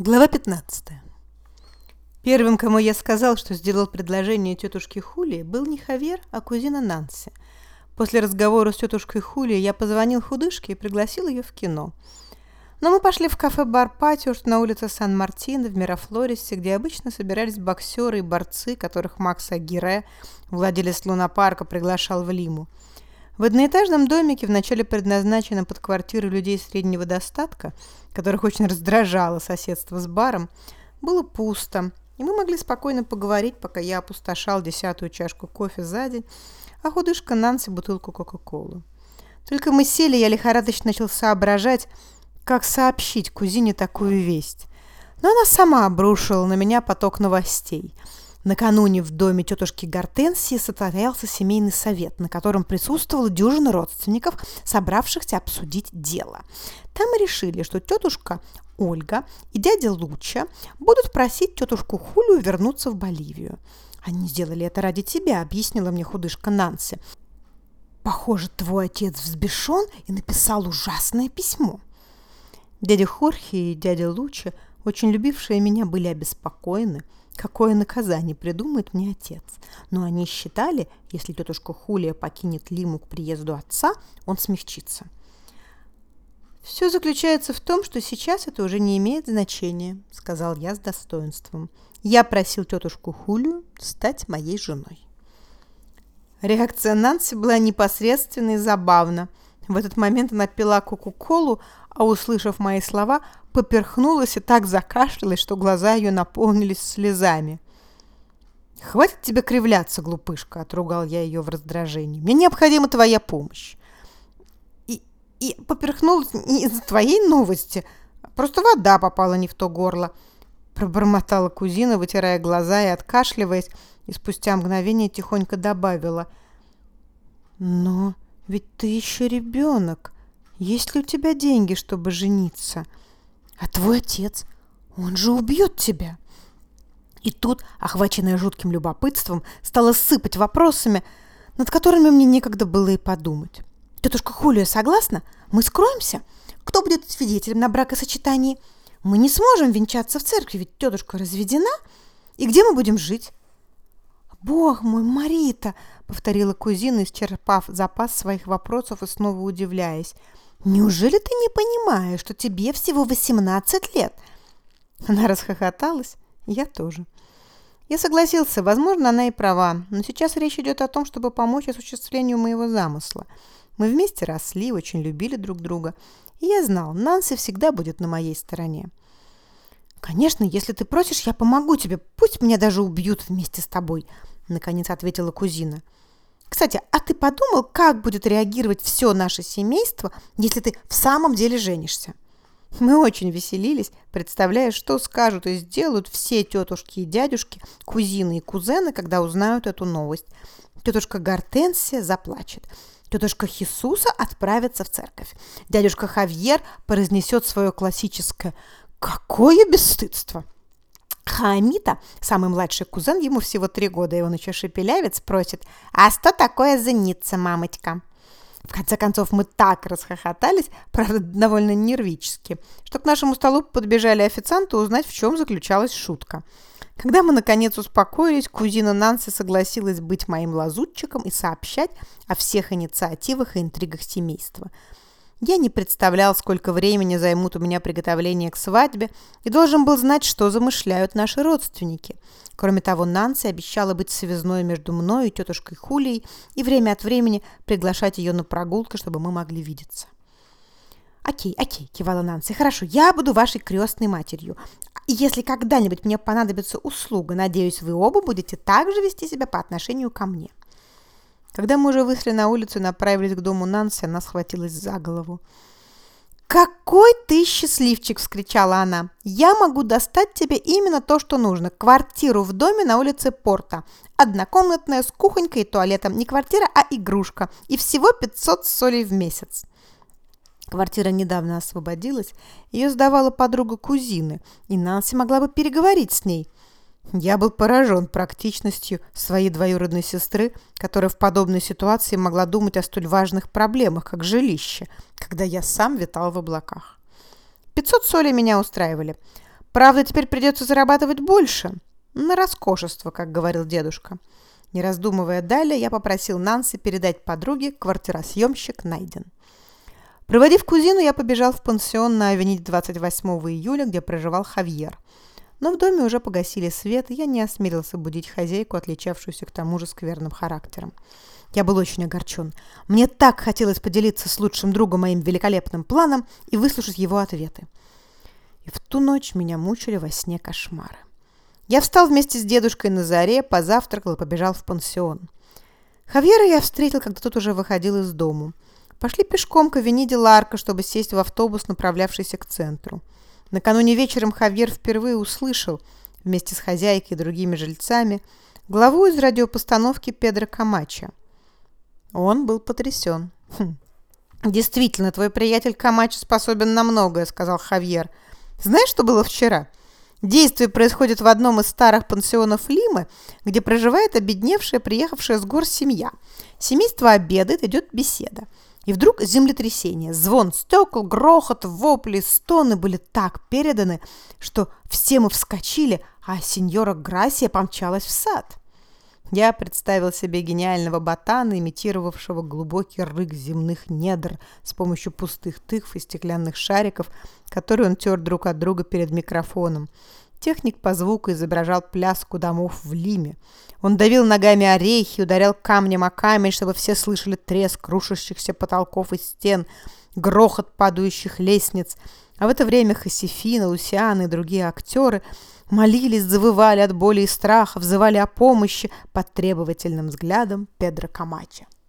Глава 15. Первым, кому я сказал, что сделал предложение тетушке Хули, был не Хавер, а кузина Нанси. После разговора с тетушкой Хули я позвонил худышке и пригласил ее в кино. Но мы пошли в кафе-бар «Патио», что на улице Сан-Мартино в Мирафлорисе, где обычно собирались боксеры и борцы, которых Макс Агире, владелец лунопарка, приглашал в Лиму. В одноэтажном домике, вначале предназначенном под квартиры людей среднего достатка, которых очень раздражало соседство с баром, было пусто, и мы могли спокойно поговорить, пока я опустошал десятую чашку кофе за день, а худышка Нанси бутылку Кока-Колы. Только мы сели, я лихорадочно начал соображать, как сообщить кузине такую весть. Но она сама обрушила на меня поток новостей – Накануне в доме тетушки Гортенсии состоялся семейный совет, на котором присутствовала дюжина родственников, собравшихся обсудить дело. Там решили, что тетушка Ольга и дядя Луча будут просить тетушку Хулю вернуться в Боливию. Они сделали это ради тебя, объяснила мне худышка Нанси. Похоже, твой отец взбешен и написал ужасное письмо. Дядя Хорхе и дядя Луча, очень любившие меня, были обеспокоены – какое наказание придумает мне отец. Но они считали, если тетушка Хулия покинет Лиму к приезду отца, он смягчится. «Все заключается в том, что сейчас это уже не имеет значения», — сказал я с достоинством. «Я просил тетушку Хулию стать моей женой». Реакция Нанси была непосредственной и забавна. В этот момент она пила кока-колу, а, услышав мои слова, поперхнулась и так закашлялась, что глаза ее наполнились слезами. «Хватит тебе кривляться, глупышка!» – отругал я ее в раздражении. «Мне необходима твоя помощь!» И, и поперхнулась не из-за твоей новости, просто вода попала не в то горло. Пробормотала кузина, вытирая глаза и откашливаясь, и спустя мгновение тихонько добавила. «Но ведь ты еще ребенок. Есть ли у тебя деньги, чтобы жениться?» А твой отец, он же убьет тебя. И тут, охваченная жутким любопытством, стала сыпать вопросами, над которыми мне некогда было и подумать. Тетушка Хулия согласна? Мы скроемся? Кто будет свидетелем на бракосочетании? Мы не сможем венчаться в церкви, ведь тетушка разведена. И где мы будем жить? «Бог мой, Марита!» — повторила кузина, исчерпав запас своих вопросов и снова удивляясь. Неужели ты не понимаешь, что тебе всего 18 лет?» Она расхохоталась, я тоже. Я согласился, возможно, она и права, но сейчас речь идет о том, чтобы помочь осуществлению моего замысла. Мы вместе росли, очень любили друг друга, и я знал, Нанси всегда будет на моей стороне. «Конечно, если ты просишь, я помогу тебе, пусть меня даже убьют вместе с тобой», — наконец ответила кузина. Кстати, а ты подумал, как будет реагировать все наше семейство, если ты в самом деле женишься? Мы очень веселились, представляя, что скажут и сделают все тетушки и дядюшки, кузины и кузены, когда узнают эту новость. Тетушка Гортенсия заплачет. Тетушка Хисуса отправится в церковь. Дядюшка Хавьер произнесет свое классическое «Какое бесстыдство!» Хаамита, самый младший кузен, ему всего три года, и он еще шепелявец, просит «А что такое зеница, мамочка?» В конце концов, мы так расхохотались, правда, довольно нервически, что к нашему столу подбежали официанты узнать, в чем заключалась шутка. Когда мы, наконец, успокоились, кузина Нанси согласилась быть моим лазутчиком и сообщать о всех инициативах и интригах семейства – я не представлял, сколько времени займут у меня приготовления к свадьбе и должен был знать, что замышляют наши родственники. Кроме того, Нанси обещала быть связной между мной и тетушкой Хулией и время от времени приглашать ее на прогулку, чтобы мы могли видеться. «Окей, окей», – кивала Нанси, – «хорошо, я буду вашей крестной матерью. Если когда-нибудь мне понадобится услуга, надеюсь, вы оба будете так же вести себя по отношению ко мне». Когда мы уже вышли на улицу и направились к дому Нанси, она схватилась за голову. «Какой ты счастливчик!» – вскричала она. «Я могу достать тебе именно то, что нужно. Квартиру в доме на улице Порта. Однокомнатная с кухонькой и туалетом. Не квартира, а игрушка. И всего 500 солей в месяц». Квартира недавно освободилась. Ее сдавала подруга кузины, и Нанси могла бы переговорить с ней – я был поражен практичностью своей двоюродной сестры, которая в подобной ситуации могла думать о столь важных проблемах, как жилище, когда я сам витал в облаках. 500 солей меня устраивали. Правда, теперь придется зарабатывать больше. На роскошество, как говорил дедушка. Не раздумывая далее, я попросил Нанси передать подруге квартиросъемщик найден. Проводив кузину, я побежал в пансион на авените 28 июля, где проживал Хавьер. Но в доме уже погасили свет, и я не осмелился будить хозяйку, отличавшуюся к тому же скверным характером. Я был очень огорчен. Мне так хотелось поделиться с лучшим другом моим великолепным планом и выслушать его ответы. И в ту ночь меня мучили во сне кошмары. Я встал вместе с дедушкой на заре, позавтракал и побежал в пансион. Хавьера я встретил, когда тот уже выходил из дому. Пошли пешком к Авениде Ларка, чтобы сесть в автобус, направлявшийся к центру. Накануне вечером Хавьер впервые услышал, вместе с хозяйкой и другими жильцами, главу из радиопостановки Педро Камача. Он был потрясен. «Хм. «Действительно, твой приятель Камачо способен на многое», — сказал Хавьер. «Знаешь, что было вчера?» Действие происходит в одном из старых пансионов Лимы, где проживает обедневшая, приехавшая с гор семья. Семейство обедает, идет беседа. И вдруг землетрясение, звон стекол, грохот, вопли, стоны были так переданы, что все мы вскочили, а сеньора Грасия помчалась в сад. Я представил себе гениального ботана, имитировавшего глубокий рык земных недр с помощью пустых тыкв и стеклянных шариков, которые он тер друг от друга перед микрофоном. Техник по звуку изображал пляску домов в Лиме. Он давил ногами орехи, ударял камнем о камень, чтобы все слышали треск рушащихся потолков и стен, грохот падающих лестниц. А в это время Хосифина, Лусиан и другие актеры молились, завывали от боли и страха, взывали о помощи под требовательным взглядом Педро Камача.